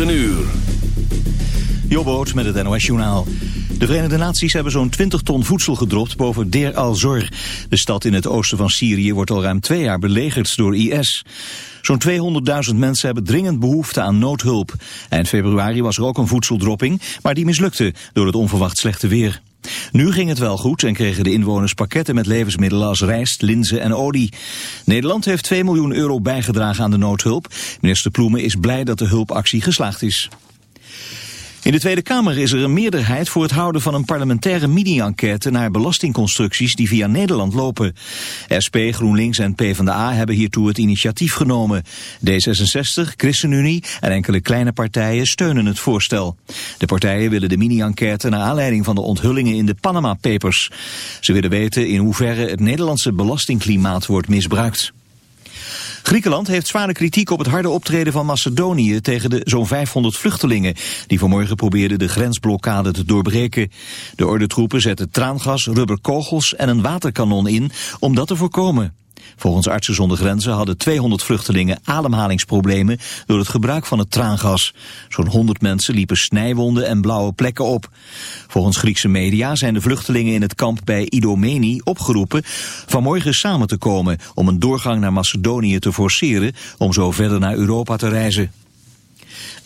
9 uur. Jobboot met het NOS Journaal. De Verenigde Naties hebben zo'n 20 ton voedsel gedropt boven Deir al-Zor. De stad in het oosten van Syrië wordt al ruim twee jaar belegerd door IS. Zo'n 200.000 mensen hebben dringend behoefte aan noodhulp. Eind februari was er ook een voedseldropping, maar die mislukte door het onverwacht slechte weer. Nu ging het wel goed en kregen de inwoners pakketten met levensmiddelen als rijst, linzen en olie. Nederland heeft 2 miljoen euro bijgedragen aan de noodhulp. Minister Ploemen is blij dat de hulpactie geslaagd is. In de Tweede Kamer is er een meerderheid voor het houden van een parlementaire mini-enquête naar belastingconstructies die via Nederland lopen. SP, GroenLinks en PvdA hebben hiertoe het initiatief genomen. D66, ChristenUnie en enkele kleine partijen steunen het voorstel. De partijen willen de mini-enquête naar aanleiding van de onthullingen in de Panama Papers. Ze willen weten in hoeverre het Nederlandse belastingklimaat wordt misbruikt. Griekenland heeft zware kritiek op het harde optreden van Macedonië tegen de zo'n 500 vluchtelingen die vanmorgen probeerden de grensblokkade te doorbreken. De ordentroepen zetten traangas, rubberkogels en een waterkanon in om dat te voorkomen. Volgens Artsen zonder Grenzen hadden 200 vluchtelingen ademhalingsproblemen door het gebruik van het traangas. Zo'n 100 mensen liepen snijwonden en blauwe plekken op. Volgens Griekse media zijn de vluchtelingen in het kamp bij Idomeni opgeroepen vanmorgen samen te komen om een doorgang naar Macedonië te forceren om zo verder naar Europa te reizen.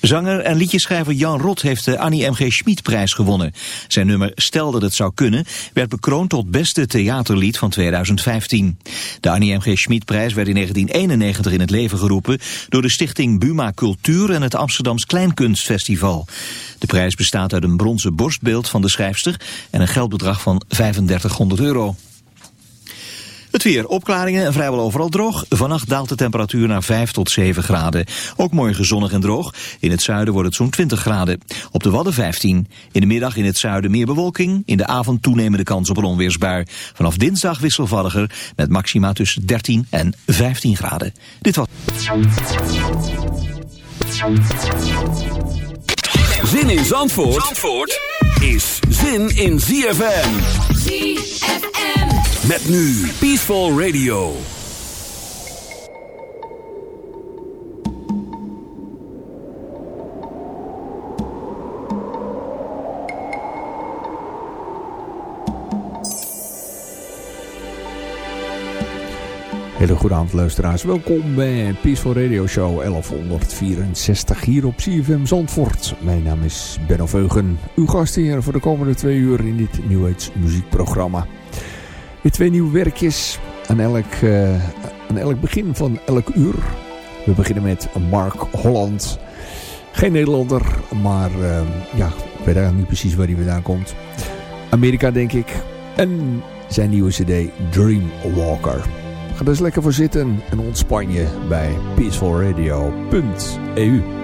Zanger en liedjeschrijver Jan Rot heeft de Annie M.G. Schmid-prijs gewonnen. Zijn nummer Stel dat het zou kunnen werd bekroond tot beste theaterlied van 2015. De Annie M.G. Schmid-prijs werd in 1991 in het leven geroepen... door de stichting Buma Cultuur en het Amsterdams Kleinkunstfestival. De prijs bestaat uit een bronzen borstbeeld van de schrijfster... en een geldbedrag van 3500 euro. Het weer, opklaringen en vrijwel overal droog. Vannacht daalt de temperatuur naar 5 tot 7 graden. Ook morgen zonnig en droog. In het zuiden wordt het zo'n 20 graden. Op de Wadden 15. In de middag in het zuiden meer bewolking. In de avond toenemende kans op een onweersbui. Vanaf dinsdag wisselvalliger met maxima tussen 13 en 15 graden. Dit was... Zin in Zandvoort, Zandvoort is zin in ZFM. ZFM. Met nu Peaceful Radio. Hele goede avond luisteraars. Welkom bij Peaceful Radio Show 1164 hier op CFM Zandvoort. Mijn naam is Benno Veugen, uw gastheer voor de komende twee uur in dit New muziekprogramma. Weer twee nieuwe werkjes aan elk, uh, aan elk begin van elk uur. We beginnen met Mark Holland. Geen Nederlander, maar uh, ja, ik weet eigenlijk niet precies waar hij vandaan komt. Amerika denk ik. En zijn nieuwe cd Dreamwalker. Ga er eens lekker voor zitten en ontspan je bij peacefulradio.eu.